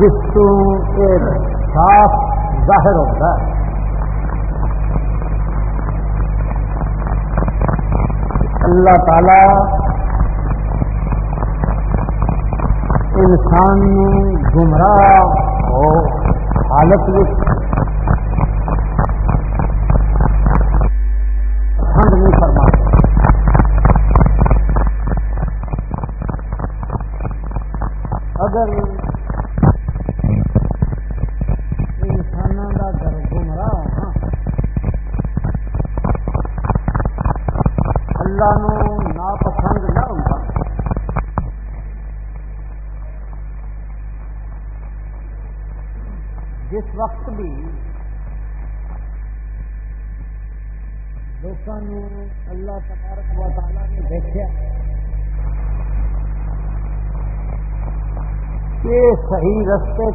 جس کو ایک صاف ظاہر ہوتا ہے۔ اللہ تعالی انسان گمراہ ہو حالت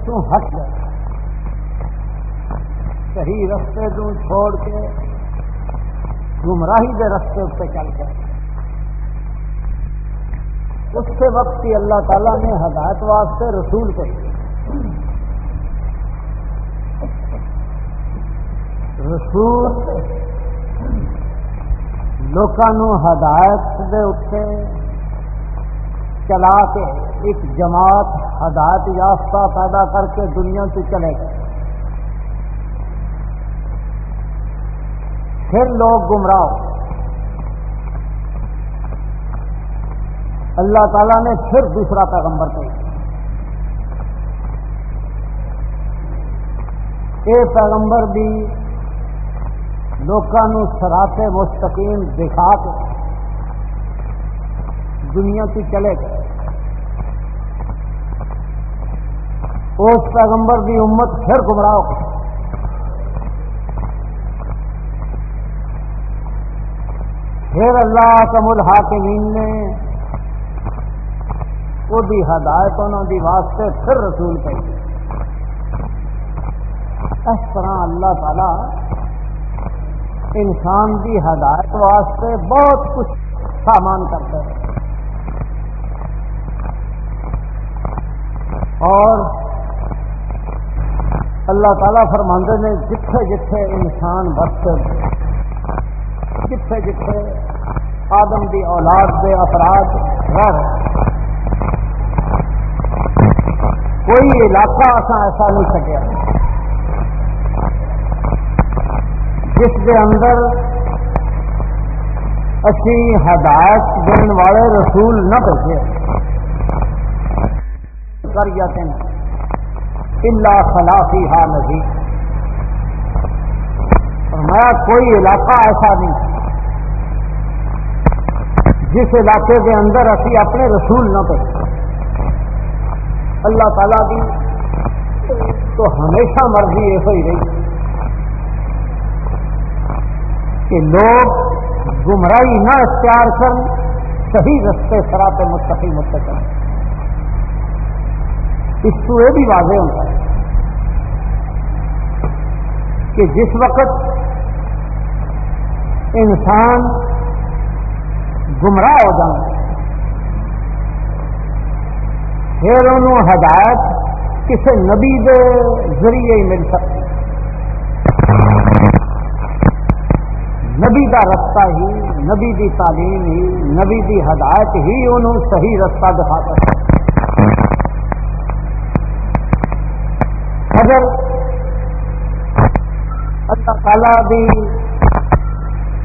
تو ہٹ گئے صحیح رستے تو چھوڑ کے گمراہی کے رستے پہ چل گئے۔ اس کے وقت ہی اللہ تعالیٰ نے ہدایت واسطے رسول کو رسول لوگوں ہدایت دے اتنے چلا کے ایک جماعت ہدایت یافتہ پیدا کر کے دنیا سے چلے گئے۔ پھر لوگ گمراہ۔ اللہ تعالیٰ نے پھر دوسرا پیغمبر کیا یہ پیغمبر بھی لوگوں سراتے مستقیم دکھا کے دنیا سے چلے گئے۔ اس پیغمبر کی امت پھر گمراہ ہو پھر اللہ کم الحاکمین نے وہ بھی ہدایت انہوں دی واسطے پھر رسول پہ اس طرح اللہ تعالی انسان کی ہدایت واسطے بہت کچھ سامان کرتے ہیں اور اللہ تعالیٰ فرماندے نے، جتھے جتھے انسان برتے جتھے جتھے آدم دی اولاد دے افراد رہ کوئی علاقہ ایسا ایسا نہیں سکیا جس کے اندر اسی ہدایت دن والے رسول نہ بچے۔ کر جاتے ہیں اللہ خلافی ہا نہیں میں کوئی علاقہ ایسا نہیں۔ جس علاقے کے اندر اسی اپنے رسول نہ پڑے اللہ تعالی کی تو ہمیشہ مرضی یہ ہوئی رہی کہ لوگ گمراہی نہ اختیار کر صحیح رستے سراتے مستقی مستقل اس کو یہ بھی واضح ہوتا ہے۔ کہ جس وقت انسان گمراہ ہو جائے، پھر انہوں ہدایت کسی نبی دے ذریعے ہی مل سکتی۔ نبی کا رستہ ہی، نبی دی تعلیم ہی، نبی دی ہدایت ہی انہوں صحیح رستہ دکھا سکتی اگر تعالی دی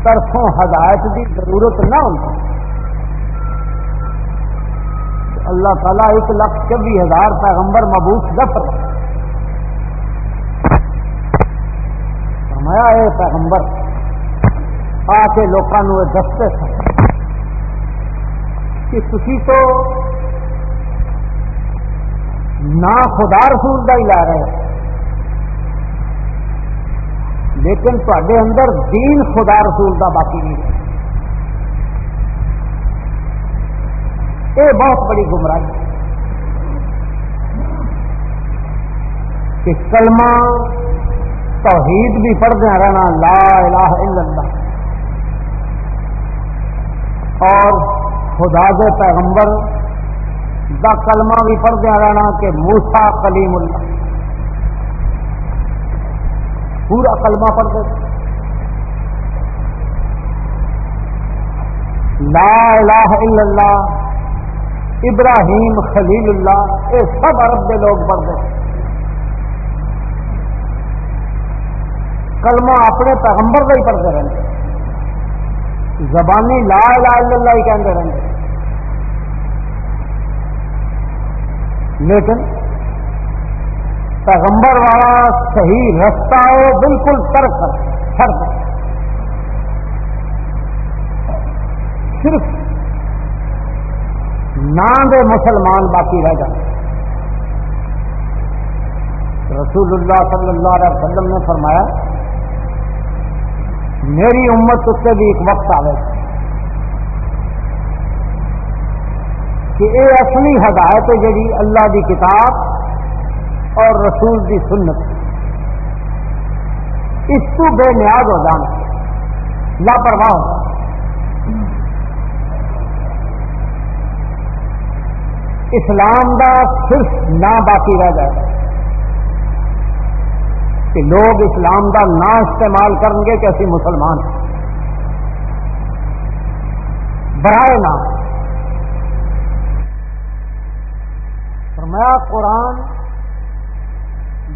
طرفوں ہدایت کی ضرورت نہ ہوتی اللہ تعالیٰ ایک لاکھ چوبی ہزار پیغمبر مبوس دفر فرمایا اے پیغمبر آ کے لوگوں دستے سن کہ تھی تو نہ خدا رسول کا ہی لے رہے لیکن تے اندر دین خدا رسول کا باقی نہیں یہ بہت بڑی گمراہی کہ کلمہ توحید بھی پڑھتے رہنا لا الہ الا اللہ۔ اور خدا کے پیغمبر دا کلمہ بھی پڑھدیا رہنا کہ موسا کلیم اللہ۔ پورا کلمہ پڑھ دے لا الہ الا اللہ، ابراہیم خلیل اللہ، یہ سب عرب کے لوگ پڑھتے کلمہ اپنے پیغمبر کا ہی پڑھتے رہتے زبانی لا الہ الا اللہ ہی کہتے رہتے لیکن پیغمبر والا صحیح رستہ ہو، بالکل ترک کر صرف نام دے مسلمان باقی رہ جائیں رسول اللہ صلی اللہ علیہ وسلم نے فرمایا، میری امت اس سے بھی ایک وقت آئے گا کہ یہ اصلی ہدایت ہے جی اللہ دی کتاب اور رسول دی سنت۔ اس کو بے نیاز ہو جانا۔ لاپرواہ ہو۔ اسلام دا صرف نہ باقی رہ جائے۔ کہ لوگ اسلام دا نہ استعمال کریں گے کہ اسی مسلمان برائے نہ فرمایا قرآن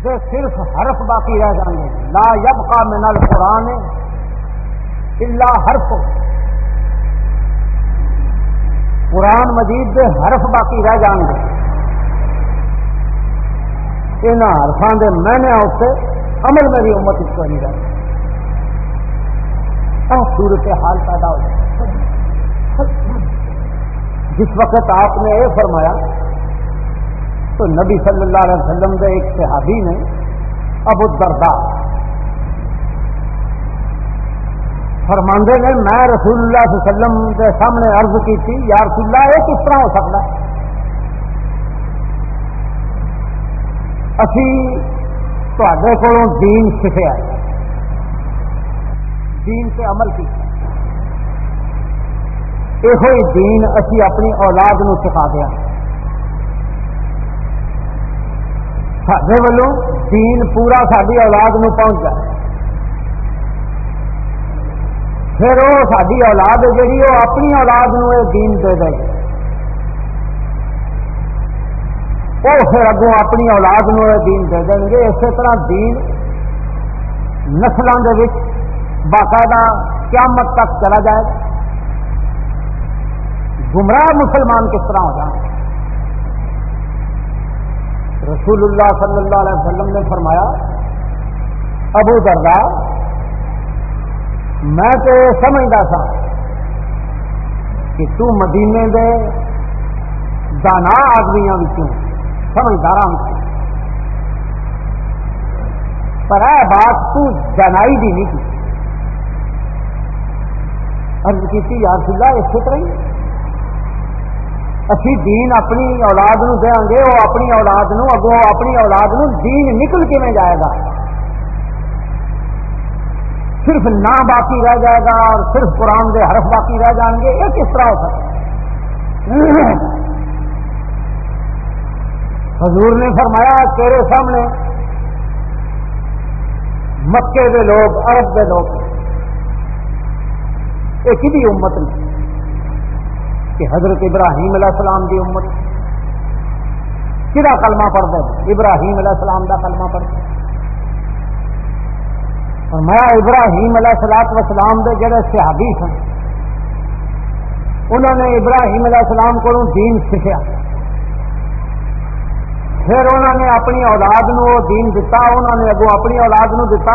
جو صرف حرف باقی رہ جائیں گے۔ لا یب کا من القرآن اللہ حرف۔ قرآن مجید دے حرف باقی رہ جان گے۔ ان حرفان دے میں نے اسے عمل میں بھی امت اس کو نہیں رہ صورت حال پیدا ہو۔ جائے جس وقت آپ نے یہ فرمایا تو نبی صلی اللہ علیہ وسلم کے ایک صحابی نے ابو دردا فرماندے نے، میں رسول اللہ صلی اللہ علیہ وسلم کے سامنے عرض کی تھی، یا رسول اللہ، یہ کس طرح ہو سکتا؟ ہے اسی تے کو دین سیکھا دین سے عمل کیا یہ دین اسی اپنی اولاد نو سکھا دیا۔ سڈے والوں دین پورا ساری اولاد نو پہنچ جائے پھر وہ ساری اولاد جہی وہ اپنی اولاد نو یہ دین دے دے وہ پھر اگوں اپنی اولاد نو یہ دین دے دیں گے اسی طرح دین نسلوں کے باقاعدہ قیامت تک چلا جائے گا گمراہ مسلمان کس طرح ہو جائیں رسول اللہ صلی اللہ علیہ وسلم نے فرمایا، ابو دردا میں تو سمجھتا تھا کہ تو مدینے دے دانا آدمی سمجھدار پر اے بات تو جنائی بھی نہیں کی ارد کی یار سلا اسی طرح ہی اسی دین اپنی اولاد نو دیا گے، وہ اپنی اولاد نو، اگوں اپنی اولاد نو دین نکل کے جائے گا؟ صرف نہ باقی رہ جائے گا اور صرف قرآن کے حرف باقی رہ جائیں گے، یہ کس طرح ہو سکتا حضور نے فرمایا، تیرے سامنے مکے کے لوگ، عرب کے لوگ ایک ہی امت نہیں کہ حضرت ابراہیم علیہ السلام کی امت کہڑا کلمہ پڑھتے ابراہیم علیہ السلام کا کلمہ پڑھتے اور میں ابراہیم علیہ السلاط وسلام کے جڑے صحابی سن، انہوں نے ابراہیم علیہ السلام کو دین سیکھا پھر انہوں نے اپنی اولاد نو دین دتا، انہوں نے اگو اپنی اولاد نو دتا۔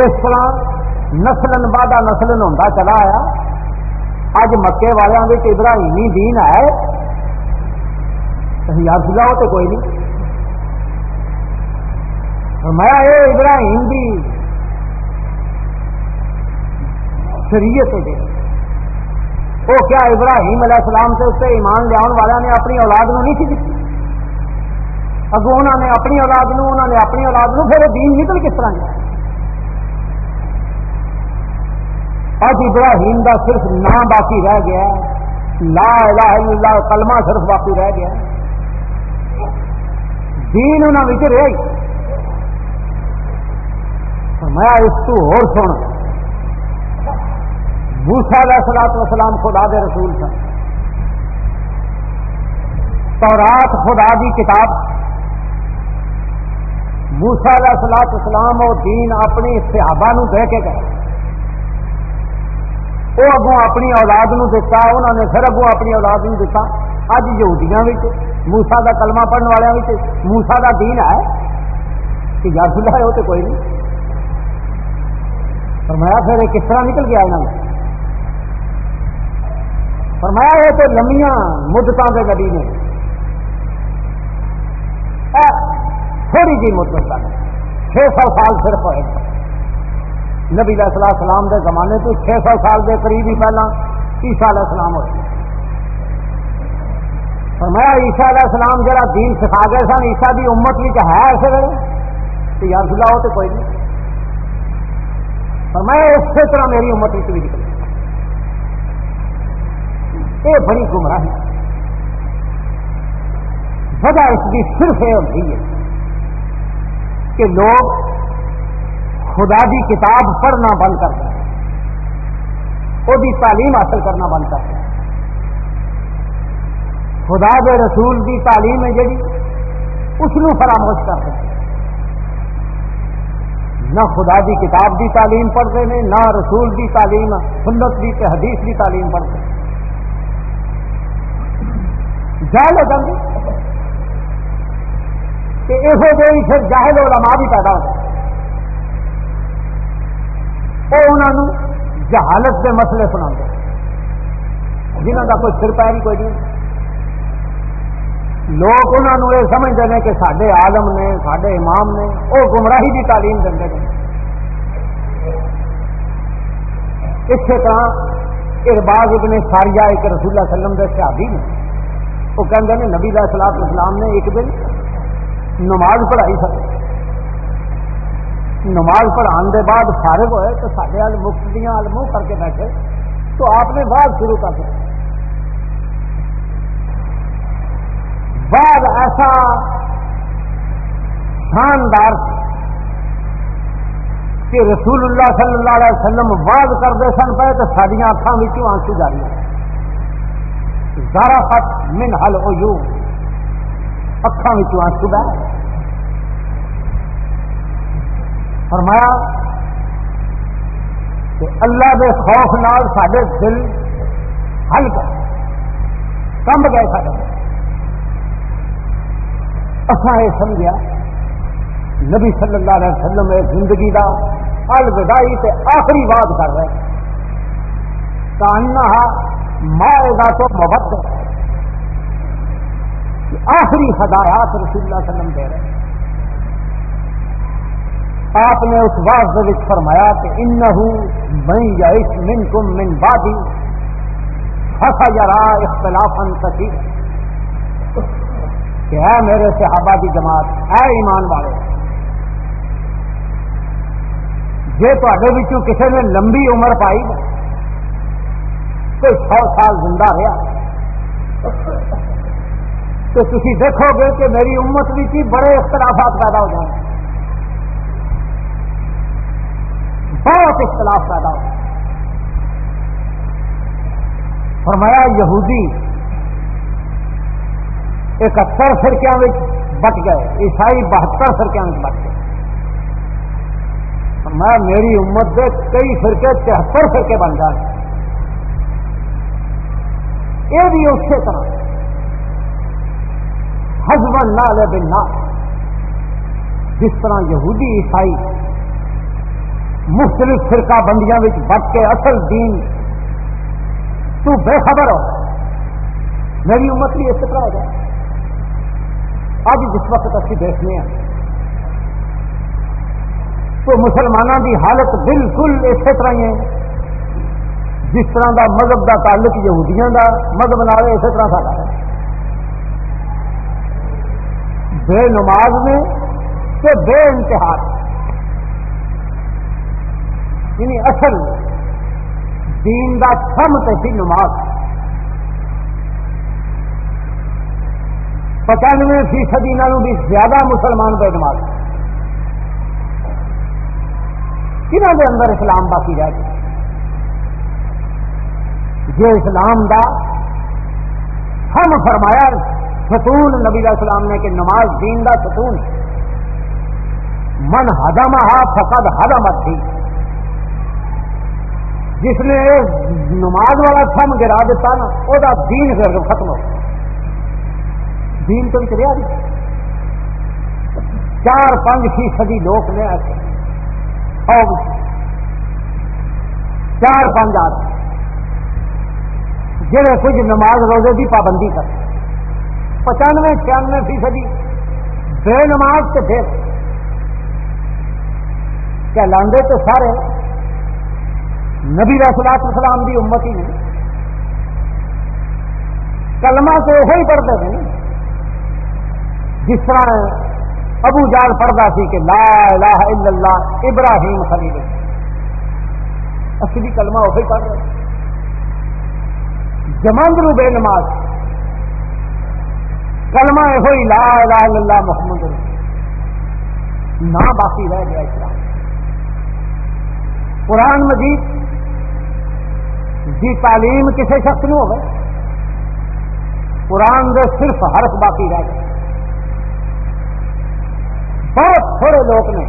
اس طرح نسلن بعد نسلن ہوں چلا آیا۔ اج مکے والوں کے ابراہیمی دین ہے۔ یاد سلا تو کوئی نہیں۔ میں یہ ابراہیم بھی شریعت ہے۔ وہ کیا ابراہیم علیہ السلام سے اس سے ایمان لیا والوں نے اپنی اولاد نو نہیں سی دیتی؟ اگو انہوں نے اپنی اولاد نو انہوں نے اپنی اولاد نو، پھر دین نکل کس طرح گیا اج ابراہیم دا صرف نام باقی رہ گیا لا الہ الا اللہ، کلمہ صرف باقی رہ گیا۔ دین انہوں نے رہ میں اس تو اور سن۔ موسا علیہ سلاط وسلام خدا دے رسول تھا۔ تورات خدا دی کتاب۔ موسا علیہ سلاط اسلام اور دین اپنی صحابہ نو دے کے گئے۔ وہ اگوں اپنی اولاد نو دتا انہوں نے پھر اگوں اپنی اولاد نو دتا اج یہودیاں موسا کا کلمہ پڑھنے والوں موسا کا دین ہے کہ یار اللہ ہے وہ تو کوئی نہیں فرمایا پھر کس طرح نکل گیا انہوں نے فرمایا یہ تو لمیاں مدتوں کے نبی نے تھوڑی جی مدت چھ سو سال صرف ہوئے نبی علیہ السلام سلام دے زمانے تو چھ سو سال دے قریب ہی پہلا عیسا علیہ السلام ہوئے۔ فرمایا عیسا علیہ السلام جرا دین سکھا گئے سن عیسا کی امت بھی ہے ایسے ویلے تو یار سلا ہو تو کوئی نہیں۔ فرمایا اسی طرح میری امت بھی نکلی۔ یہ بڑی گمراہی۔ وجہ اس کی صرف یہ ہوتی ہے کہ لوگ خدا دی کتاب پڑھنا بند کر دیں۔ وہ تعلیم حاصل کرنا بند کر دیں۔ خدا دے رسول دی تعلیم ہے جی اس فراموش کر دیں۔ نہ خدا دی کتاب دی تعلیم پڑھتے ہیں، نہ رسول دی تعلیم، سنت دی حدیث دی تعلیم پڑھتے ہیں۔ جہل ہو جاتی کہ یہ پھر جاہل علماء بھی پیدا ہوتے وہ انہوں جہالت کے مسئلے سنا جنہوں کا کوئی سر پیر کوئی نہیں۔ لوگ انہوں یہ سمجھتے ہیں کہ سارے آلم نے سارے امام نے وہ گمراہی کی تعلیم دیں اسی طرح ارباز ابن ساریا ایک رسول اللہ وسلم کے صحابی نے، وہ کہتے ہیں نبی علیہ سلاط اسلام نے ایک دن نماز پڑھائی سکتے نماز پڑھان کے بعد فارغ ہوئے تو سارے مفتیاں منہ کر کے بیٹھے تو آپ نے بعد شروع کر دیا۔ بعد ایسا شاندار کہ رسول اللہ صلی اللہ علیہ وسلم بعد کرتے سن پہ تو ساریا اکھان آنسو جاری زارا فٹ من حل او اکھان آنسو بہ۔ فرمایا کہ اللہ کے خوف نال سڈے دل حل کر کمب گئے سارے اصا یہ سمجھا نبی صلی اللہ علیہ وسلم زندگی کا الوداعی تے آخری بات کر رہے کاننا مائے گا تو مبت آخری ہدایات رسول اللہ علیہ وسلم دے رہے آپ نے اس واضح فرمایا کہ ان من یا اس من کم من بادی فسا یار اختلاف کہ ہے میرے صحابہ کی جماعت ہے ایمان والے جی تے کسی نے لمبی عمر پائی، کوئی سو سال زندہ رہا تو تھی دیکھو گے کہ میری امت بھی بڑے اختلافات پیدا ہو جائیں۔ بہت اختلاف پیدا ہو۔ فرمایا، یہودی اکہتر فرقیا بٹ گئے، عیسائی بہتر فرقیا بٹ گئے۔ فرمایا، میری امت کے کئی فرقے تہتر فرقے بن جائیں یہ بھی اسی طرح۔ ہزبن نہ لے بن جس طرح یہودی، عیسائی مختلف فرقہ بندیاں بٹ کے اصل دین۔ تو بے خبر ہو۔ میری امت بھی اس طرح ہو جائے۔ اب جس وقت اچھی دیکھنے ہیں۔ تو مسلمانوں کی حالت بالکل اسی طرح ہی ہے۔ جس طرح دا مذہب دا تعلق یہودیاں دا، مذہب نہ اسی طرح سا ہے۔ بے نماز میں کہ بے امتحان یعنی اصل دین دا سم سی نماز۔ پچانوے فیصدی نالوں بھی زیادہ مسلمان بے نماز۔ کنہوں کے اندر اسلام باقی رہ گیا؟ جو اسلام دا ہم فرمایا، ستون نبی علیہ السلام نے کہ نماز دین دا ستون من ہدم فقد ہدمت تھی جس نے نماز والا تھم گرا دیتا نا وہ دین ختم ہو۔ دین تو ایک رہا چار پانچ فیصدی لوگ نے ایسے چار پانچ آدمی۔ جہے کچھ نماز روزے کی پابندی کر۔ پچانوے، چھیانوے فیصدی۔ بے نماز سے پھر۔ کہلاندے تو سارے؟ نبی رسولات اسلام کی امت ہی نہیں کلمہ تو وہی پڑھتے تھے جس طرح ابو جال پڑھتا سی کہ لا الہ الا اللہ، ابراہیم خلیل۔ اصلی کلمہ وہی پڑھ رہے جماندرو بے نماز۔ کلمہ یہ لا الہ الا اللہ محمد۔ نہ باقی رہ گیا اسلام۔ قرآن مجید جی تعلیم کسی شخص نو ہو قرآن دے صرف حرف باقی رہ گئے۔ بہت تھوڑے لوگ نے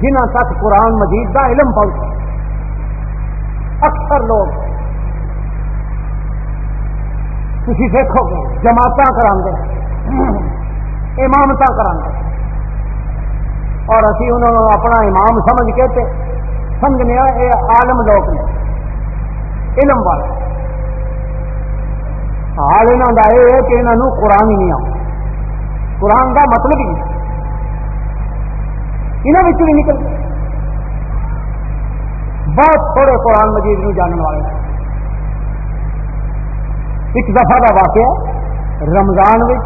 جنہ تک قرآن مجید کا علم پہنچے اکثر لوگ تھی دیکھو گے جماعت کرا امامت کرا اور اسی انہوں نے اپنا امام سمجھ کے تے سمجھنے یہ عالم لوگ نے۔ علم والے۔ حال یہاں کا یہ ہے کہ انہوں قرآن ہی نہیں آؤ قرآن کا مطلب ہی انہوں بھی نکل۔ بہت تھوڑے قرآن مجید نو جاننے والے۔ ایک دفعہ کا واقعہ رمضان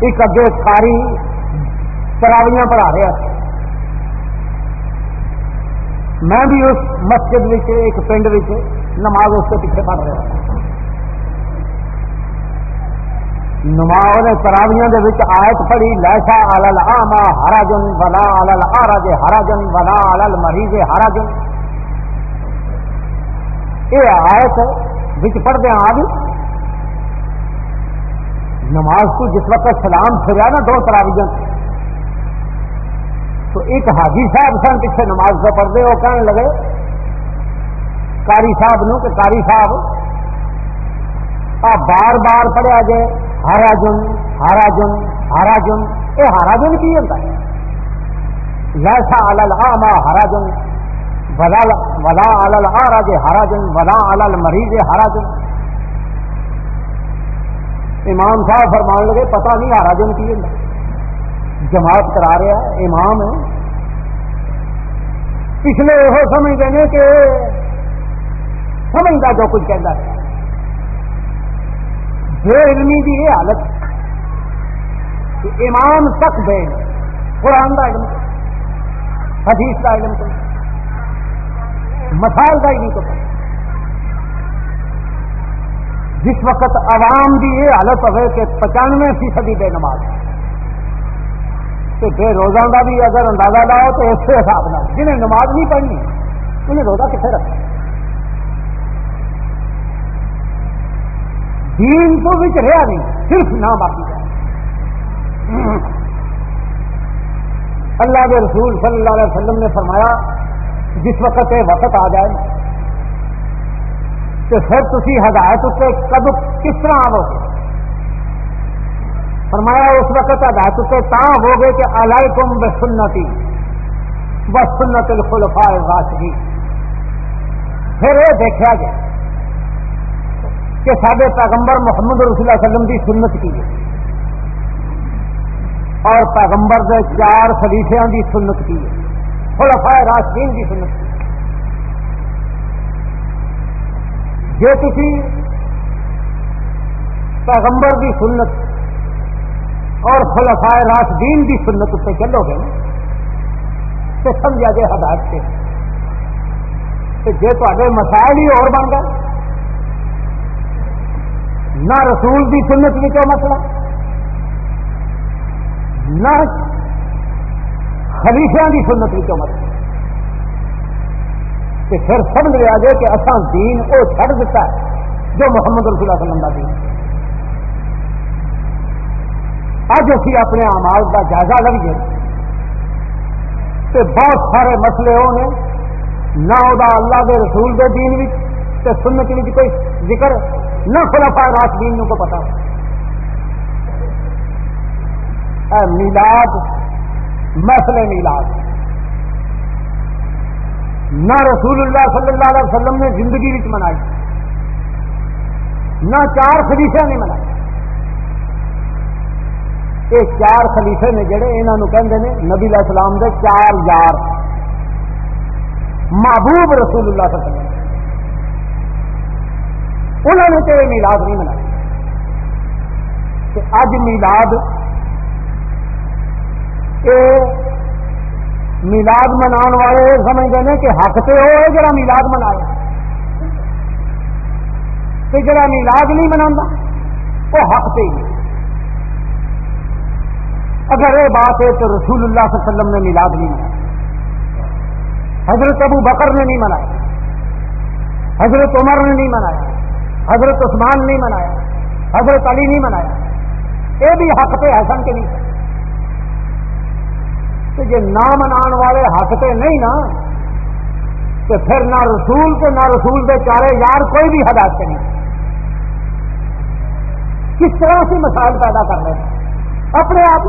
ایک اگے ساری تراویاں پڑھا رہا میں بھی اس مسجد ایک پنڈ نماز اس کے پیچھے پڑھ رہا نماز تراویاں دے وچ آیت پڑھی لیسا علل آما حراجن ولا علل آرج حراجن ولا علل مریض حراجن یہ آیت وچ پڑھتے ہیں آج نماز کو جس وقت سلام پھریا نا، دو تراویاں تو ایک حاجی صاحب سن پیچھے نماز سے پڑھتے وہ کہنے لگے کاری صاحب نو کہ کاری صاحب آپ بار بار پڑھیا جائے ہارا جن ہارا جن ہارا جن یہ ہارا جن کی ہوتا ہے لسا الل آما ہارا جن، ولا الل آ راجے ہارا جن، ولا الل مریض ہارا جن۔ امام صاحب فرمان لگے، پتہ نہیں ہارا جن کی ہوتا جماعت کرا رہا امام ہے۔ پچھلے یہ سمجھتے ہیں کہ سمجھتا جو کچھ کہتا ہے۔ بے علمی کی یہ حالت کہ امام تک بے قرآن کا علم حدیث کا علم تو مسائل کا علم تو۔ جس وقت عوام کی یہ حالت ہوئے کہ پچانوے فیصدی بے نماز۔ بے روزہ کا بھی اگر اندازہ لاؤ تو اس حساب نہ جنہیں نماز نہیں پڑھنی، انہیں روزہ کتنے رکھنا؟ دین تو بچ رہا نہیں، صرف نہ باقی اللہ کے رسول صلی اللہ علیہ وسلم نے فرمایا، جس وقت یہ وقت آ جائے، تو پھر تھی ہدایت اتنے کب کس طرح آو فرمایا اس وقت ہدایت اتنے تا ہو گئے کہ الائے تم بے سنتی بس سنت الخلفاء راشدی پھر یہ دیکھا گیا کہ سارے پیغمبر محمد رسول اللہ وسلم کی سنت کی ہے اور پیغمبر کے چار خلیفیا کی سنت کی ہے خلفاء راشدین کی سنت کی جی تھی پیغمبر کی سنت اور خلفاء راشدین کی سنت پہ چلو گے تو سمجھا جائے ہدایت سے۔ جی تے مسائل ہی اور بن گئے۔ نہ رسول کی سنت بھی مسئلہ، نہ خلیفیا کی سنت بھی مسئلہ۔ کہ پھر سمجھ لیا جائے کہ اصا دین وہ چڑھ دیتا ہے جو محمد رسول اللہ وسلم کا دین۔ اج اسی اپنے امال کا جائزہ لگیے تو بہت سارے مسئلے وہ نے نہ وہ اللہ کے رسول کے دین بھی سنت بھی کوئی ذکر نہ خلفا راش دین کو پتا اے میلاد، مسئلے میلاد۔ نہ رسول اللہ صلی اللہ علیہ وسلم نے زندگی منائی۔ نہ چار خلیفے نے منائی۔ یہ چار خلیفے نے جڑے انہوں کہتے ہیں نبی علیہ السلام دے چار یار۔ محبوب رسول اللہ صلی اللہ علیہ وسلم۔ انہوں نے تو یہ میلاد نہیں منایا اج میلاد میلاد منا والے سمجھتے ہیں کہ حق تو وہ ہے جڑا میلاد منایا۔ جڑا میلاد نہیں منا وہ حق پہ ہی اگر یہ بات ہے تو رسول اللہ صلی اللہ علیہ وسلم نے میلاد نہیں منایا حضرت ابو بکر نے نہیں منایا حضرت عمر نے نہیں منایا حضرت عثمان نہیں منایا حضرت علی نہیں منایا یہ بھی حق پہ حسن کے نہیں۔ تو جی نہ منا والے حق پہ نہیں نا، تو پھر نہ رسول تو نہ رسول دے چارے یار کوئی بھی ہدایت نہیں۔ کس طرح سے مسائل پیدا کر رہے ہیں اپنے آپ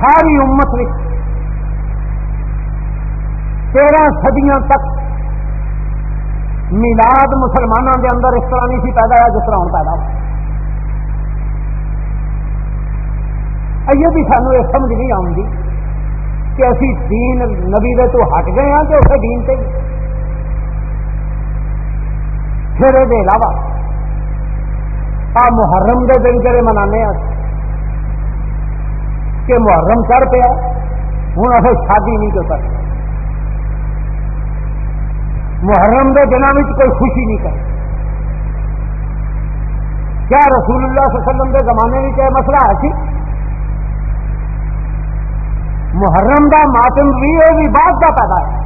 ساری امت میں تیرہ صدیاں تک میلاد مسلمانوں کے اندر اس طرح نہیں سی پیدا ہوا جس طرح ہوں پیدا ہوا یہ بھی سانو یہ سمجھ نہیں آؤں کہ اسی دین نبی دے تو ہٹ گئے ہیں کہ اسے دین سے پھر یہ علاوہ آ محرم دے دن جڑے منانے کہ محرم چڑھ پیا ہوں اصل شادی نہیں کر سکتے۔ محرم کے دنوں میں کوئی خوشی نہیں کر۔ کیا رسول اللہ صلی اللہ علیہ وسلم کے زمانے میں کیا مسئلہ ہے سی محرم کا ماتم بھی وہ بھی بعد کا پیدا ہے۔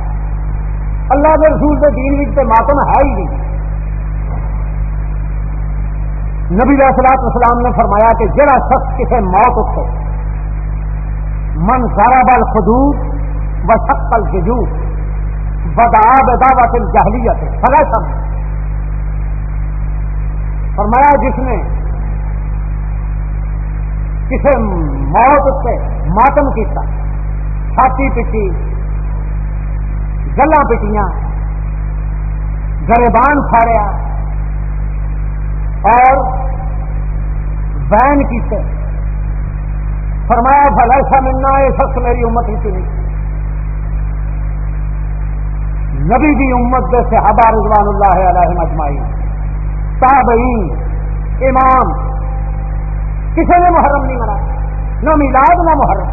اللہ کے رسول کے دین میں ماتم ہے ہی نہیں۔ نبی سلاط اسلام نے فرمایا کہ جڑا شخص کسی موت اٹھے من سارا الخدود و شکل ججو بدا بداوت جہلیت سگا سب فرمایا جس نے کسی موت سے ماتم کیتا، چھاتی پٹی گلا پٹیاں گربان پھاڑیا اور بین کیتے۔ فرمایا بھلا ایسا ملنا یہ شخص میری امت ہی چنی. نبی دی امت دے صحابہ رضوان اللہ علیہ مجمعی تابعین، امام کسی نے محرم نہیں منا نہ میلاد، نہ محرم۔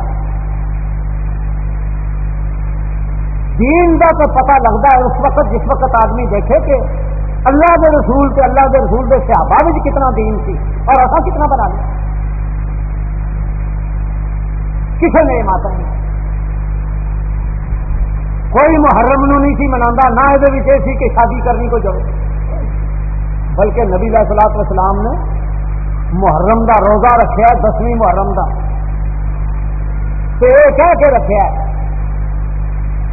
دین کا تو پتہ لگتا ہے اس وقت جس وقت آدمی دیکھے کہ اللہ کے رسول سے اللہ کے رسول کے صحابہ بھی کتنا دین سی اور ایسا کتنا بنا لیا۔ کسی نے ماتا نہیں کوئی محرم نو نہیں سی منا نہ یہ سی کہ شادی کرنی کو ضرورت بلکہ نبی علیہ سلاط اسلام نے محرم دا روزہ رکھا دسویں محرم دا۔ تو یہ کہہ کے رکھا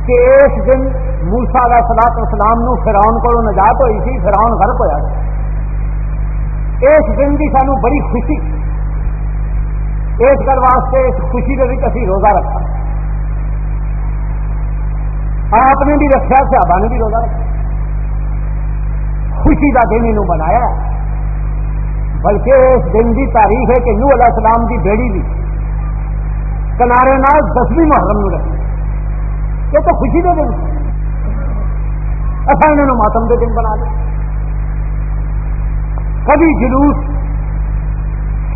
کہ اس دن موسا علیہ سلاط اسلام نو فراؤن کو نجات ہوئی سی فراؤن غرق ہوا اس دن کی سانو بڑی خوشی اس گھر واسطے اس خوشی کے اسی روزہ رکھا۔ آپ نے بھی رکھا، صحابہ نے بھی روزہ رکھا۔ خوشی کا دن انہوں بنایا بلکہ اس دن کی تاریخ ہے کہ نو علیہ السلام کی بیڑی بھی کنارے نال دسویں محرم میں رکھی۔ یہ تو خوشی کا دن۔ اصا انہوں نے ماتم کے دن بنا لیا۔ کبھی جلوس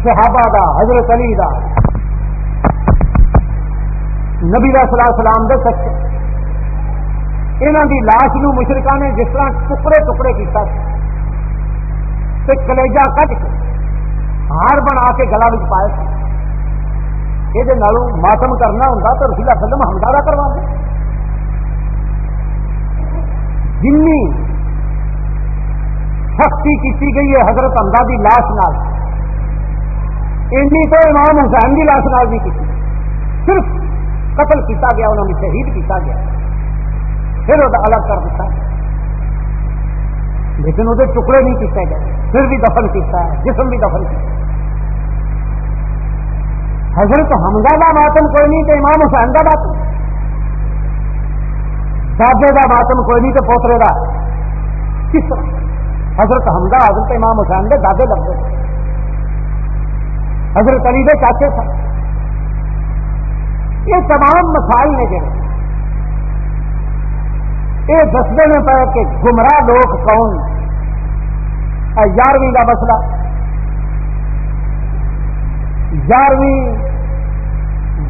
صحابہ دا، حضرت علی دا۔ نبی علیہ السلام دے سچے۔ یہاں کی لاش نو مشرقہ نے جس طرح ٹکڑے ٹکڑے کیا کلیجا کٹ کے ہار بنا کے گلا بچ پایا یہ ماتم کرنا ہوں تو رسیلا فلم ہمدارا کروا دیں جن سختی کی گئی ہے حضرت حمدہ کی لاش نال۔ اینی تو امام حسین کی لاش نال بھی کی صرف قتل کیتا گیا، انہوں نے شہید کیتا گیا۔ پھر وہ الگ کر دیتا۔ لیکن وہ ٹکڑے نہیں کیتے گئے پھر بھی دفن کیتا ہے، جسم بھی دفن کیا حضرت حمزہ کا ماتم کوئی نہیں تو امام حسین کا ماتم دادے کا ماتم کوئی نہیں تو پوترے کا کس طرح؟ حضرت حمزہ، حضرت امام حسین کے دادے لگتے حضرت علی کے چاچے تھے۔ یہ تمام مسائل نے جڑے یہ دستے میں پہ کہ گمراہ لوگ کون؟ یارویں کا مسئلہ۔ یارویں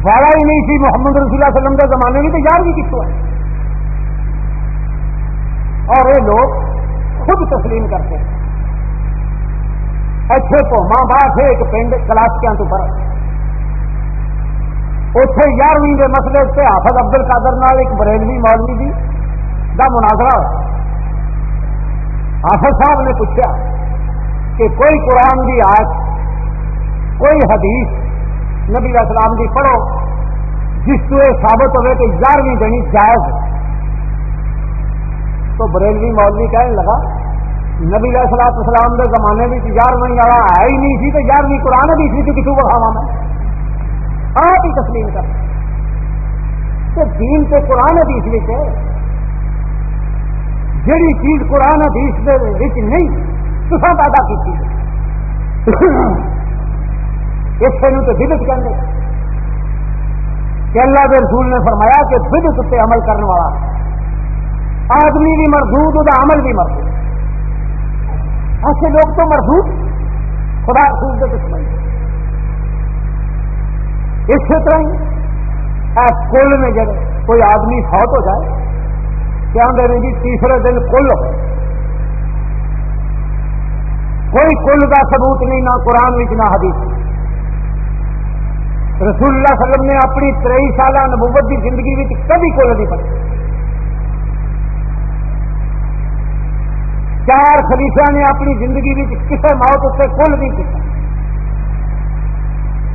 والا ہی نہیں سی محمد رسول اللہ وسلم کے زمانے میں، تو یارویں کتوں ہے اور یہ لوگ خود تسلیم کرتے ہیں۔ ایسے تو ماں باپ ہے ایک پنڈ کلاسکیاں تو پر اتے یارویں کے مسئلے سے حافظ ابدل قادر نال ایک بریلوی مولوی جی کا مناظرہ ہوا حافظ صاحب نے پوچھا کہ کوئی قرآن کی آج کوئی حدیث نبی اسلام کی پڑھو جس کو یہ ثابت ہوئے کہ یارویں دینی جائز تو بریلوی مولوی کہنے لگا نبی سلاط اسلام کے زمانے میں یارویں والا ہے ہی نہیں سی تو یارویں قرآن بھی سی تو کتوں بخاوا میں۔ آپ ہی تسلیم کر۔ تو دین سے قرآن حدیث ہے۔ جڑی چیز قرآن حدیث نہیں تصا پیدا کی اسے تو بدت کہ اللہ کے رسول نے فرمایا کہ بدت سے عمل کرنے والا آدمی بھی مردود عمل بھی مردود ایسے لوگ تو مردود خدا رسول کے دشمن اسی طرح ہی کل میں جب کوئی آدمی فوت ہو جائے، کیا دے جی تیسرے دن کل ہو؟ کوئی کل کا ثبوت نہیں، نہ قرآن نہ حدیث۔ رسول اللہ صلی اللہ علیہ وسلم نے اپنی تری سالہ نبوت کی زندگی میں کبھی کل نہیں پڑھی۔ چار خلیفہ نے اپنی زندگی کسی موت اتنے کل نہیں کیا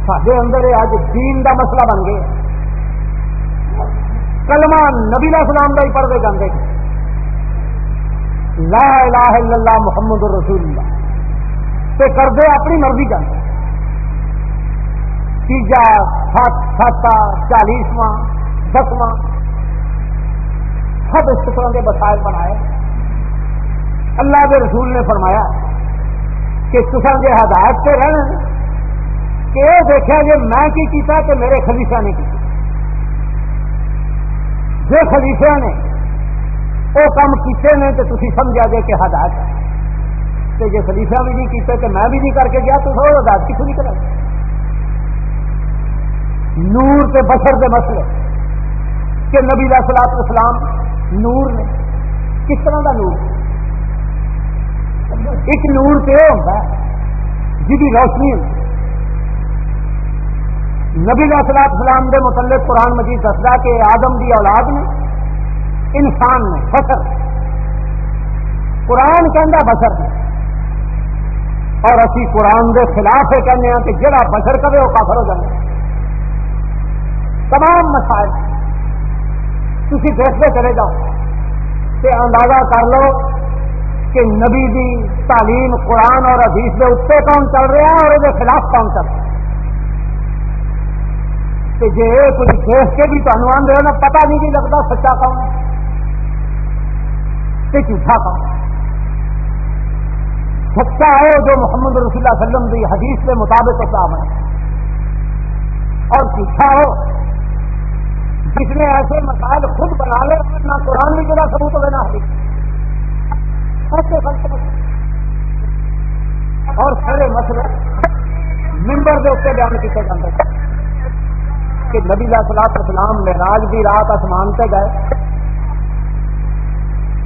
سارے اندر اج دین کا مسئلہ بن گیا۔ کلمہ نبی سلام کا ہی پڑھتے جاتے لا الہ الا اللہ محمد رسول اللہ۔ تے کرتے اپنی مرضی جاتے تیجا، سات ساتا چالیسواں، دسواں، سب اس طرح کے بسائل بنائے۔ اللہ کے رسول نے فرمایا کہ تصا کے ہدایت سے رہنا کہ یہ دیکھا کہ میں کی کیتا کہ میرے خلیفہ نے کیا جو خلیفے نے وہ کام کیتے ہیں تو تھی سمجھا جائے کہ ہدایت کہ جی خلیفہ بھی نہیں کیتے تو میں بھی نہیں کر کے گیا تو تھوڑا ہدایت کتوں نہیں کرا۔ نور کے بشر کے مسئلے کہ نبی سلاط اسلام نور نے، کس طرح کا نور؟ ایک نور تو یہ ہوتا ہے جی روشنی ہوتی نبی سلاط اسلام کے متعلق قرآن مجید دستا کہ آدم کی اولاد نے انسان نے بسر قرآن کہہ بسر نے اور اسی قرآن کے خلاف یہ کہنے ہیں کہ جڑا بسر کرے وہ کافر ہو جائے تمام مسائل تھی دیکھتے چلے جاؤ۔ کہ اندازہ کر لو کہ نبی دی تعلیم قرآن اور حدیث کے اتنے کون چل رہا ہے اور یہ خلاف کون چل رہا ہے؟ کہ جی کچھ دیکھ کے بھی تمہیں آدھے نا پتا نہیں کہ لگتا سچا کون کہ جھوٹا کون سچا ہے جو محمد رسول اللہ علیہ وسلم کی حدیث کے مطابق کام ہے۔ اور جھوٹا ہو، جس نے ایسے مسائل خود بنا لے، نہ قرآن بھی جگہ ثبوت ہو نہ حدیث۔ ایسے فرق اور سارے مسئلے ممبر کے اتنے بیان کیتے جاتے ہیں۔ کہ نبی سلاط اسلام میں بھی رات آسمان سے گئے۔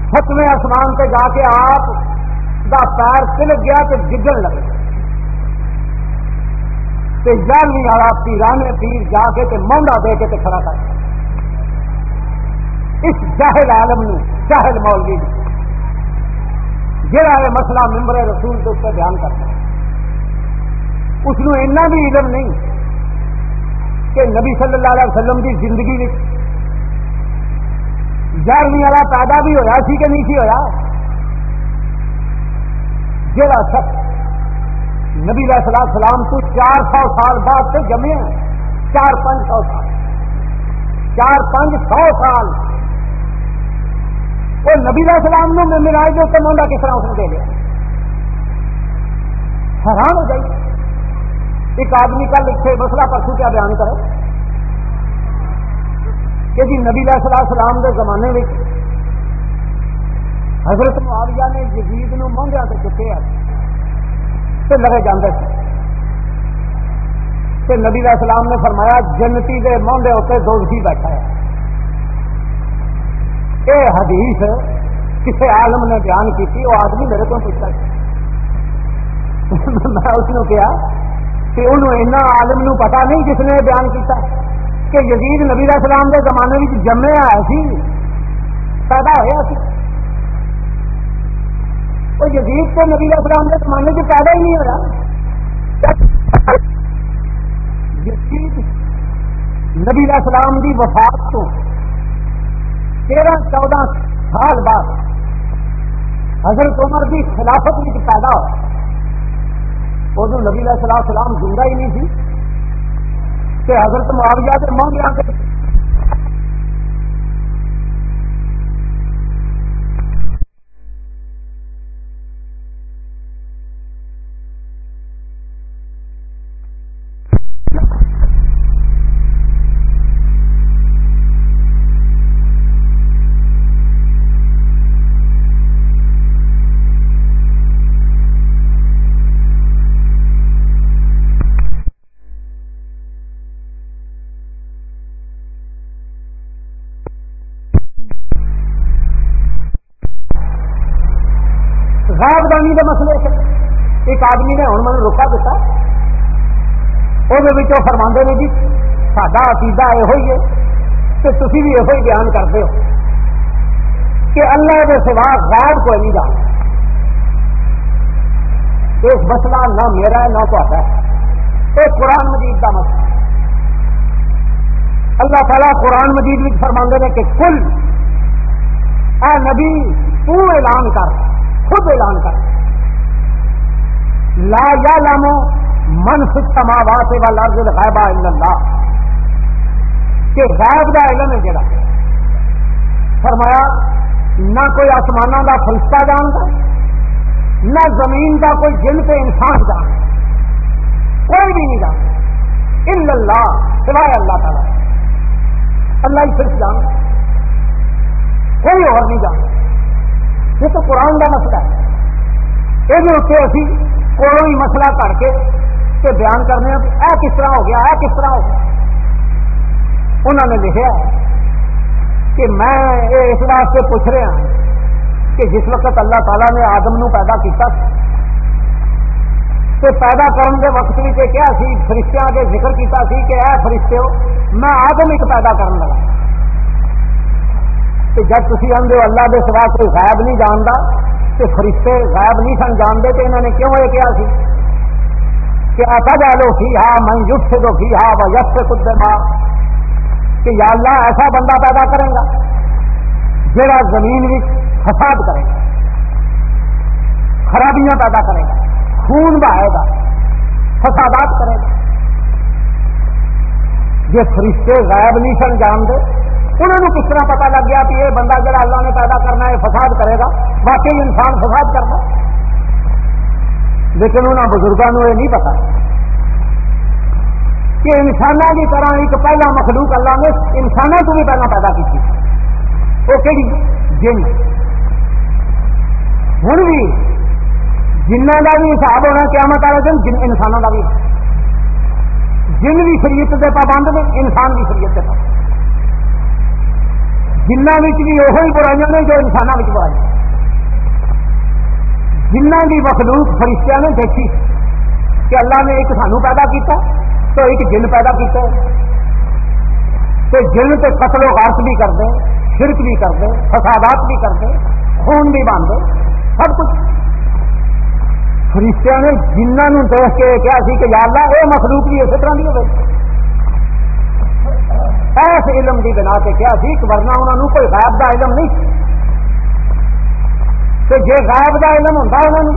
ستویں آسمان سے جا کے آپ دا پیر سلک گیا تو ڈگن لگے۔ جالوی یعنی والا پیرانے پیر جا کے تے مونڈا دے کے تے کھڑا کر۔ اس جاہل عالم نے جاہل مولوی نے جہاں یہ مسئلہ ممبر رسول کے اتنے بیان کرتا ہے۔ اس اینا بھی علم نہیں کہ نبی صلی اللہ علیہ وسلم کی زندگی میں گیارہویں والا پیدا بھی ہوا سی کہ نہیں سی ہوا جہاں شخص نبی علیہ السلام سلام تو چار سو سال بعد سے جمے ہیں۔ چار پانچ سو سال۔ چار پانچ سو سال وہ نبی علیہ السلام نے ملا جو کہ منڈا کس طرح اس نے دے دیا حیران ہو گئی ایک آدمی کا لکھے مسئلہ پرسوں کیا بیان کرو کہ جی نبی علیہ السلام سلام کے زمانے میں حضرت معاویہ نے جدید نو مونگیا تو چکے تو لگے جاندے تھے۔ نبی علیہ السلام نے فرمایا جنتی دے مونڈے اتنے دوزی بیٹھا ہے یہ حدیث، کسی عالم نے بیان کی تھی، وہ آدمی میرے کو پوچھتا میں اس نے کیا کہ انہوں اینا عالم نو پتا نہیں جس نے بیان کیتا کہ یزید نبی علیہ السلام کے زمانے میں جمے آیا سی، پیدا ہوا سی۔ وہ یزید تو نبی علیہ السلام کے زمانے سے پیدا ہی نہیں ہو رہا یزید نبی علیہ السلام کی وفات تو تیرہ چودہ سال بعد حضرت عمر کی خلافت میں پیدا ہوا ادو نبی علیہ السلام سلام زندہ ہی نہیں تھی کہ حضرت معاویہ کے مانگ کے غائبانی کے مسئلے سے۔ ایک آدمی نے ہوں مجھے روکا دیتا وہ فرما نے جی سڈا عقیدہ یہ ہوئی ہے کہ تھی بھی یہ بیان کرتے ہو کہ اللہ کے سوا غائب کوئی نہیں جان ایک مسئلہ نہ میرا ہے، نہ تو ہے۔ یہ قرآن مجید کا مسئلہ۔ اللہ تعالیٰ قرآن مجید بھی فرما نے کہ کل اے نبی، تو اعلان کر۔ خود اعلان کر۔ لا یا لامو من سماوات و لرز الغیبہ اللہ۔ کہ غائب دا علم ہے جڑا۔ فرمایا، نہ کوئی آسمانوں کا فرشتہ جانتا، نہ زمین کا کوئی جن پہ انسان جانتا۔ کوئی بھی نہیں جانتا۔ الا اللہ، سوائے اللہ تعالی۔ اللہ ہی صرف جانتا۔ کوئی اور نہیں جانتا۔ یہ تو قرآن کا مسئلہ ہے۔ یہ اتنے اسی کوئی مسئلہ کر کے تے بیان کرنے اے کس طرح ہو گیا، اے کس طرح ہو گیا۔ انہوں نے لکھا کہ میں یہ اس واسطے پوچھ رہا ہوں کہ جس وقت اللہ تعالیٰ نے آدم نو پیدا کیتا تو پیدا کرنے کے وقت بھی کیا سی، فرشتیاں کے ذکر کیتا سی کہ اے فرشتے ہو میں آدم ایک پیدا کرنے لگا کہ جب تھی آدھے اللہ کے سوا کوئی غائب نہیں جانتا، تو فرشتے غائب نہیں سن جانتے تو انہوں نے کیوں یہ کیا سی؟ کہ آتا جا لو فی ہا، من یوٹ سے دو فی ہا و یس سے خود کہ یا اللہ ایسا بندہ پیدا کرے گا جڑا زمین فساد کرے گا، خرابیاں پیدا کرے گا، خون بہائے گا، فسادات کرے گا۔ یہ فرشتے غائب نہیں سن جانتے انہوں نے کس طرح پتا لگ گیا کہ یہ بندہ جڑا اللہ نے پیدا کرنا ہے فساد کرے گا واقعی انسان فساد کرتا لیکن انہوں بزرگوں یہ نہیں پتا کہ انسانوں کی طرح ایک پہلا مخلوق اللہ نے انسانوں کو بھی پہلے پیدا کی وہ کہڑی جن۔ ہوں بھی جنہ کا بھی حساب ہونا قیامت والے دن جن انسانوں کا بھی۔ جن بھی شریعت کے پابند نے، انسان بھی شریعت کے پابند۔ جنہ بھی وہی برائیاں نے جو انسانوں برائی جنہ کی مخلوق فرشتہ نے دیکھی کہ اللہ نے ایک سانو پیدا کیتا تو ایک جن پیدا کیتا تو جن تو قتل و غارت بھی کرتے شرک بھی کرتے فسادات بھی کرتے خون بھی باندھے سب کچھ فرشتہ نے جنہوں دیکھ کے کیا سی کہ یا اللہ یہ مخلوق بھی اسی طرح کی ہوگی ایس علم کی بنا سے کیا سی ورنہ انہوں نے کوئی غائب کا علم نہیں۔ تو جی غائب کا علم ہوتا انہوں نے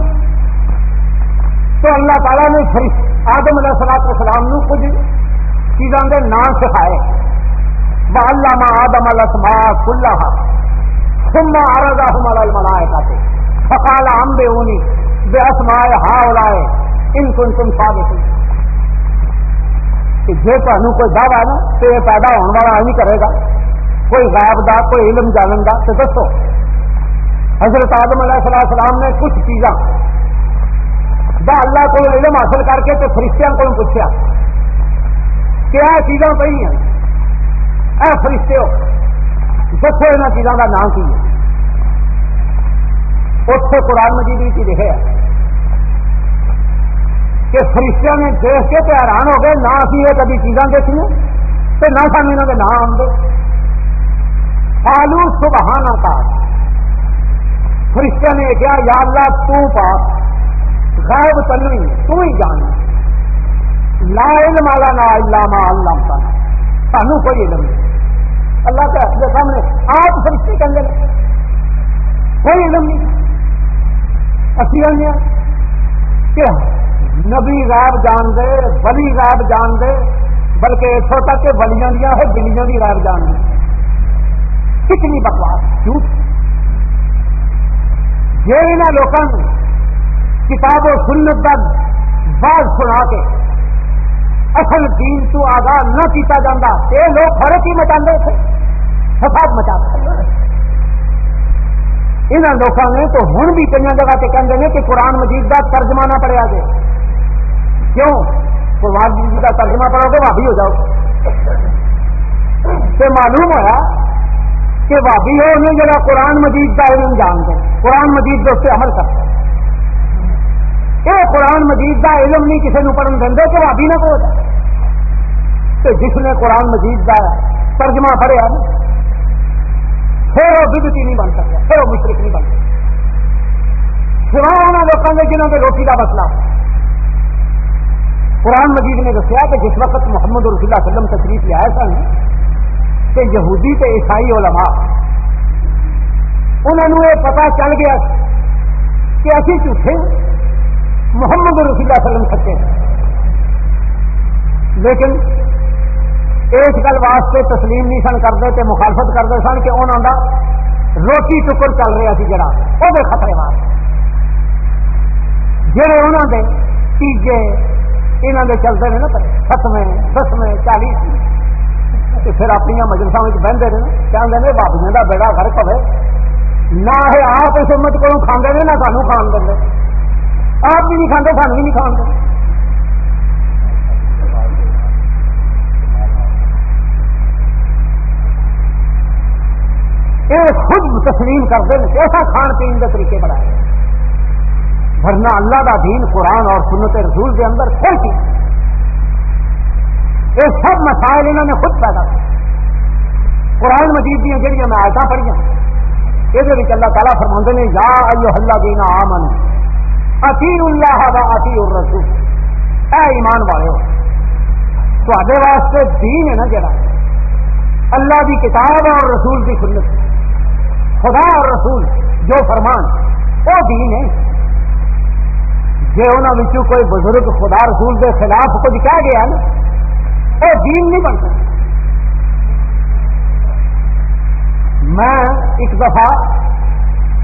تو اللہ تعالیٰ نے آدم علیہ سلاط اسلام نو کچھ چیزوں کے نام سکھائے۔ علامہ آدم الاسما کلا سما آرزا ہمارا ملائے کاتے فقال ہم بے اونی بے اسمائے ہا اولائے ان کن تم ثابت کہ جی تمہیں کوئی دعوی نا، تو یہ پیدا ہونے والا نہیں کرے گا۔ کوئی غائب دا، کوئی علم جانن دا، تو دسو۔ حضرت آدم علیہ السلام سلام نے کچھ چیزاں دا اللہ کو علم حاصل کر کے تو فرشتیاں کو پوچھا کہ یہ چیزاں پہ ہیں۔ اے فرشتے ہو دسو یہاں چیزوں کا نام کی ہے اتنے قرآن مجید بھی لکھے کہ فرشتوں نے دیکھ کے تو حیران ہو گئے، نہ اسی یہ کبھی چیزاں دیکھی تو نہ سانو یہاں کے نام آدھے آلو سبحانہ کا فرشتہ نے کیا یا اللہ تو پاس غائب تنوی تو ہی جان۔ لا علم والا نا اللہ ما اللہ کا سانو کوئی علم نہیں۔ اللہ کے اپنے سامنے آپ فرشتے کہیں گے کوئی علم نہیں۔ اسی آنے کہ نبی غائب جان دے، ولی غائب جان دے، بلکہ اتوں تک کہ ولیاں دیا ہے بلیاں بھی غائب جان دے۔ کتنی بکواس جھوٹ یہ انہوں لوگوں کتاب و سنت کا بعض سنا کے اصل دین تو آگاہ نہ کیتا جاتا یہ لوگ فرق ہی مچا تھے، فساد مچا انہوں لوگوں نے تو ہوں بھی کئی جگہ سے کہتے ہیں کہ قرآن مجید کا ترجمہ نہ پڑیا جائے۔ کیوں؟ قرآن جی, جی کا ترجمہ پڑھو گے بھابی ہو جاؤ۔ تو معلوم ہوا کہ بھابی ہے انہیں جگہ قرآن مجید کا علم جان دیں قرآن مجید کے اس سے عمل کرتے یہ قرآن مجید کا علم نہیں کسی نے پڑھن دیں کہ بھابی نہ کو تو جس نے قرآن مجید کا ترجمہ پڑھیا پھر وہ بدتی نہیں بن سکتا، پھر وہ مشرق نہیں بن سکتا۔ سوا انہوں لوگوں نے جنہوں نے روٹی کا مسئلہ۔ قرآن مجید نے دسیا کہ جس وقت محمد رسول اللہ وسلم تشریف لیا سن، کہ یہودی تے عیسائی علماء، انہوں نے یہ پتا چل گیا کہ اسی جھوٹے محمد رسول اللہ وسلم سچے لیکن اس گل واسطے تسلیم نہیں سن کرتے تے مخالفت کرتے سن کہ انہوں کا روٹی ٹکر چل رہا سی جڑا وہ خطرے واسطے جہے انہوں نے تیجے یہاں کے چلتے ہیں نا ستویں، دسویں چالیس پھر اپنی مجلسوں میں بہتے رہے چاہتے ہیں بابیاں کا بیڑا فرق ہوے۔ نہ یہ آپ اس امت کو کھانے دیں نہ سانو کھان دیں آپ بھی نہیں کھانے سانو بھی نہیں کھان دیں یہ خود تسلیم کرتے ہیں کیسا کھان پین کے طریقے بڑھائے ورنہ اللہ کا دین قرآن اور سنت رسول کے اندر کوئی چیز یہ سب مسائل انہوں نے خود پیدا کیا قرآن مجید دیا جہاں میں آیت پڑھیا یہ اللہ تعالیٰ فرما نے، یا ایو اللہ دینا آمن اتی اللہ و اتی الرسول۔ اے ایمان والے ہو تے واسطے دین ہے نا جڑا۔ اللہ کی کتاب اور رسول کی سنت۔ خدا اور رسول جو فرمان، وہ دین ہے۔ جی انہوں کوئی بزرگ خدا رسول کے خلاف کچھ کہہ گیا نا، وہ دین نہیں بن سکتا میں ایک دفعہ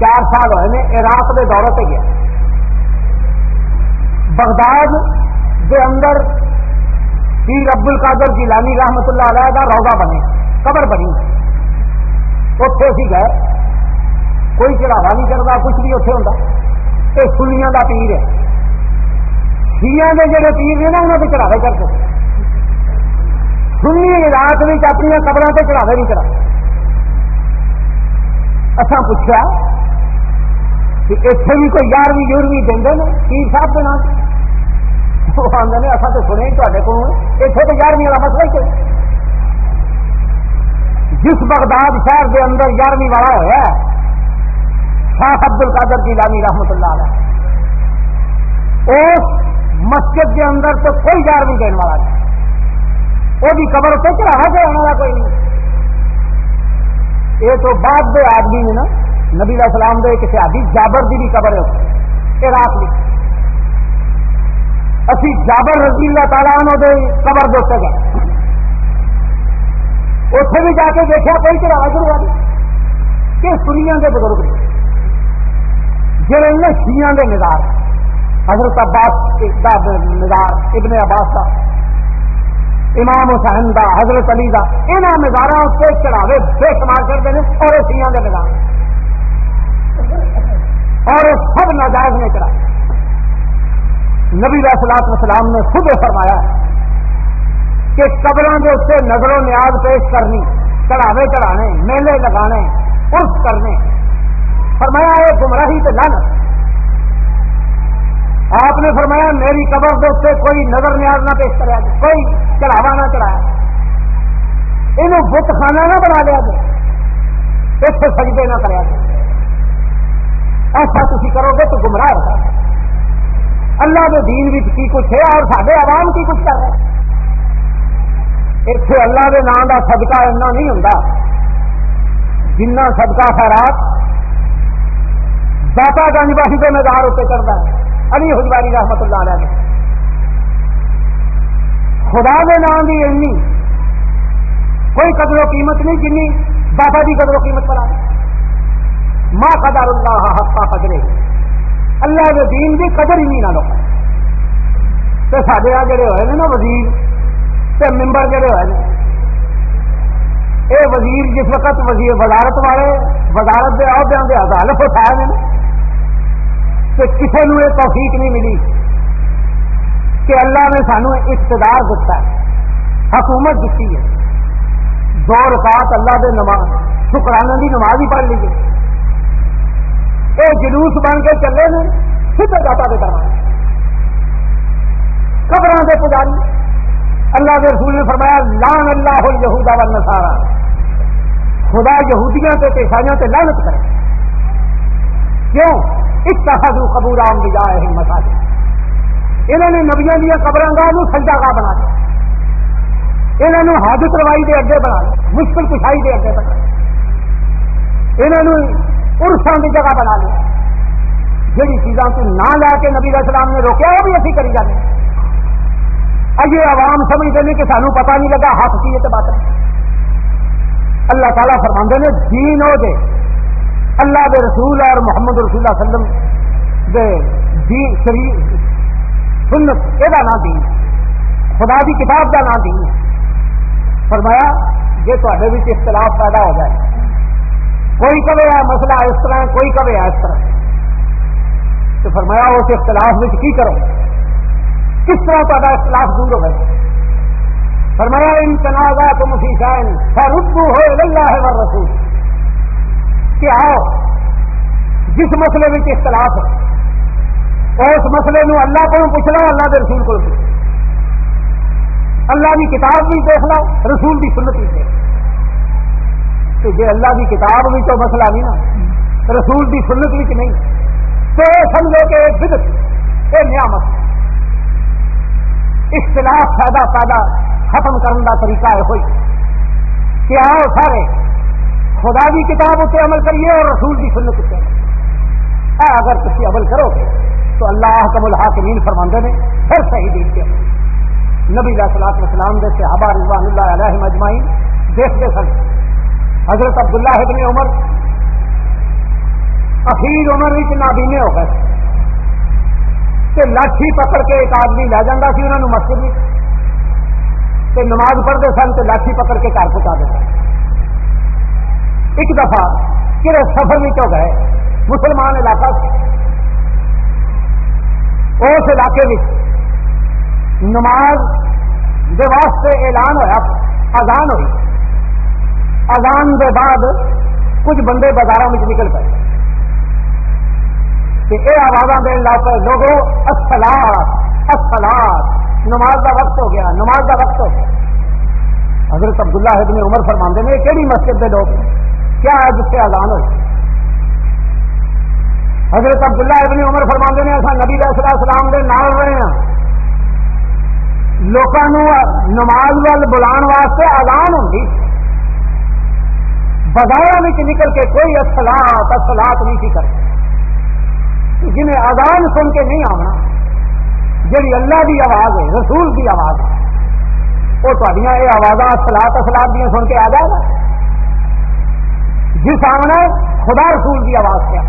چار سال ہوئے میں عراق کے دورے پہ گیا۔ بغداد کے اندر پیر ابد القادر کی لانی رحمت اللہ علیہ کا روزہ بنے، قبر بنی۔ اتنے اسی گئے، کوئی چڑھاوا نہیں کرتا، کچھ بھی اتنے ہوتا یہ سنیا کا پیر ہے۔ شیعہ کے جڑے پیر نے نا، انہوں نے چڑھاوے کرتے سنی رات میں اپنی قبر سے چڑھاوے نہیں کرا اصا پوچھا کہ اتنے بھی کوئی یارویں یورویں دیں نا، پیر صاحب کے نام وہ آدھے نے اصل تو سنے تے کو اتنے تو یارویں والا مسئلہ ہی کوئی۔ جس بغداد شہر کے اندر یارویں والا ہوا شاہ عبد القادر کی لانی رحمت اللہ علیہ۔ اس مسجد کے اندر تو کوئی یارویں دینے والا نہیں۔ وہ بھی قبر تو چڑھا کے آنے والا کوئی نہیں۔ یہ تو بعد دے آدمی نے نا، نبی علیہ السلام دے ایک سیادی جابر دی بھی قبر ہے۔ عراق میں اسی جابر رضی اللہ تعالیٰ عنہ دے قبر دوتے گئے اتنے بھی جا کے دیکھا کوئی چڑھاوا شروع ہو کہ سنیا کے بزرگ نے جڑے نے شیاں دے نظار حضرت عباس نظار، ابن عباس کا۔ امام حسین دا، حضرت علی دا۔ یہاں مزارا سے چڑھاوے بے شمار کرتے ہیں اور سیاں کے مزار اور سب ناجائز نے چڑھا نبی سلاط اسلام نے خود فرمایا کہ قبروں کے اتنے نظر و نیاز پیش کرنی، چڑھاوے، چڑھانے، میلے لگانے اس کرنے۔ فرمایا یہ گمراہی تو لانت آپ نے فرمایا میری قبر کے اتنے کوئی نظر نیاز نہ پیش کرا کوئی چڑھاوا نہ چڑھایا۔ یہ بت خانہ نہ بنا لیا جائے اتنے سجدے نہ کرا ایسا تھی کرو گے تو گمراہ رہا اللہ کے دین بھی کی کچھ ہے اور سارے عوام کی کچھ کر رہے اتنے اللہ کے نام کا سدکا ایسا نہیں ہوں جنہ سدکا خیرات داتا گنج باشی کے میدان اتنے چڑھتا ہے۔ علی حجواری رحمت اللہ علیہ خدا کے نام کی اینی کوئی قدر و قیمت نہیں جنی، بابا کی قدر و قیمت پر ماں قدر اللہ ہفتا قدرے۔ اللہ کے دین کی قدر ہی نہیں نہ لوگ تو سارے آ جڑے ہوئے نا وزیر، تے ممبر جڑے ہوئے اے وزیر جس وقت وزیر وزارت والے، وزارت کے عہدے کے عدالت اٹھائے ہیں کہ کسی نے یہ توفیق نہیں ملی کہ اللہ نے سانو اقتدار دتا ہے، حکومت دیتی ہے۔ دو رکعت اللہ دے نماز شکرانے کی نماز ہی پڑھ لیجیے یہ جلوس بن کے چلے نے سیدھے جاتا دے کرنا قبر کے پجاری۔ اللہ کے رسول نے فرمایا لان اللہ یہودا و نسارا خدا یہودیاں تے عیسائیوں تے لعنت کرے۔ کیوں؟ اتخذوا قبور انبیائهم مساجد۔ انہوں نے نبیوں دیا قبر گاہ سجا گاہ بنا دیا۔ انہوں نے حاجت روائی دے اگے بنا لیا مشکل کشائی دے اگے بنا انہوں نے ارسان کی جگہ بنا لیا۔ جہی چیزاں تو نہ لے کے نبی علیہ السلام نے روکیا وہ بھی اسی کری جانے۔ اجے عوام سمجھتے ہیں کہ سانو پتہ نہیں لگا ہاتھ کی یہ بات اللہ تعالیٰ فرما نے دین ہو دے اللہ دے رسول اور محمد رسول اللہ وسلم دے دین شریف سنت یہ نام دین خدا کی کتاب کا نام دین فرمایا جی تے اختلاف پیدا ہو جائے، کوئی کبھی ہے مسئلہ اس طرح، کوئی کبھی ہے اس طرح۔ تو فرمایا، اس اختلاف میں کی کرو؟ کس طرح تا اختلاف دور ہو گئے فرمایا، ان تنازع تو مسیحین فربو ہو اللہ ہے رسول کہ آؤ۔ جس مسئلے میں اختلاف ہے۔ اس مسئلے نو اللہ کو پوچھ لو اللہ کے رسول کو اللہ کی کتاب بھی دیکھ لو، رسول کی سنت بھی دیکھ کہ جی اللہ کی کتاب بھی تو مسئلہ نہیں نا۔ رسول کی سنت بھی نہیں؟ تو سمجھو کہ بدت یہ نیا مسئلہ اختلاف فائدہ پیدا ختم کرنے کا طریقہ ہے ہوئی۔ کہ آؤ سارے خدا کی کتاب اتنے عمل کریے اور رسول کی سنت اتنے اے، اگر کسی عمل کرو گے تو اللہ کم الحاکمین فرماندے نے پھر صحیح دیکھتے نبی اللہ صلاح وسلام دے صحابہ رضوان اللہ علیہ مجمعین دیکھتے سن۔ حضرت عبداللہ ابن عمر، اخیر عمر بھی نابینے ہو گئے۔ کہ لاٹھی پکڑ کے ایک آدمی لے جانا سی انہوں نے مسجد میں۔ نماز پڑھتے سن تو لاٹھی پکڑ کے گھر پہنچا دیتے ایک دفعہ کہڑے سفر میں گئے، مسلمان علاقہ اس علاقے میں نماز دے واسطے اعلان ہوا اذان ہوئی۔ اذان دے بعد کچھ بندے بازار میں نکل پائے کہ یہ آواز دین لا پے لوگوں اصلاح اصلاح نماز کا وقت ہو گیا، نماز کا وقت ہو گیا۔ حضرت عبداللہ ابن عمر فرماندے نے کہڑی مسجد کے لوگ کیا ہے جس سے آزان ہوئی؟ حضرت عبداللہ ابن عمر فرما نے ایسا نبی علیہ السلام دے نال رہے ہیں۔ لوگوں نماز وال بلان واسطے آزان ہوں بازار نکل کے کوئی اصلاح اصلاح نہیں سی کرتے۔ جنہیں آزان سن کے نہیں آنا جی اللہ کی آواز ہے، رسول کی آواز ہے، وہ تھوڑیاں یہ آواز اصلاح اصلاح دیا سن کے آ جائے گا۔ جی سامنے خدا رسول کی آواز کیا۔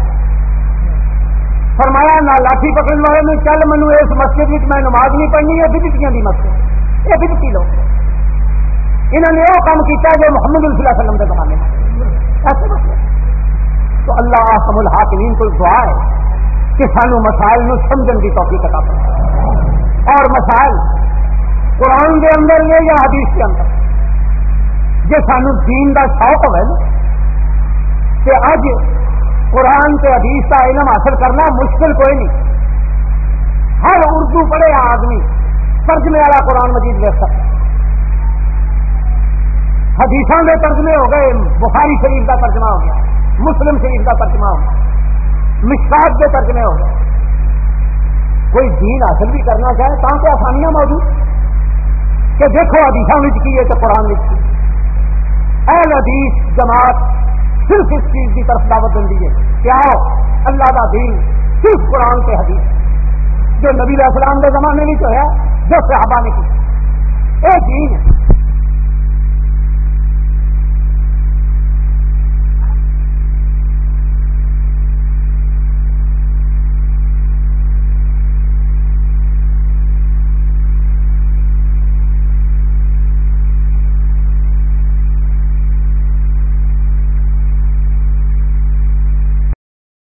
فرمایا، نہ لاٹھی پکڑنے والے میں چل مینو اس مسجد میں نماز نہیں پڑھنی ہے بدتیاں کی مسجد۔ یہ بدتی لوگ۔ انہوں نے وہ کام کیا جو محمد صلی اللہ علیہ وسلم کے زمانے میں۔ ایسے مسئلے تو اللہ آسم الحاکمین کو دعا ہے کہ سانو مسائل نو سمجھن کی توفیق عطا فرمائے۔ اور مسائل قرآن کے اندر نے یا حدیث کے اندر؟ جی سانو دین کا شوق ہوئے کہ اج قرآن کے حدیث کا علم حاصل کرنا مشکل کوئی نہیں۔ ہر اردو پڑھے آدمی، ترجمے والا قرآن مجید لے سکتا حدیثوں کے ترجمے ہو گئے، بخاری شریف کا ترجمہ ہو گیا، مسلم شریف کا ترجمہ ہو گیا، مشکات کے ترجمے ہو گئے۔ کوئی دین حاصل بھی کرنا چاہے تو آسانیاں موجود؟ کہ دیکھو حدیثوں کی ہے تو قرآن کی۔ اہل حدیث جماعت صرف اس چیز کی طرف دعوت دیں دیجیے کیا ہو اللہ کا دین صرف قرآن کے حدیث جو نبی علیہ السلام کے زمانے میں جو ہے، جو صحابہ نے کی۔ ایک دین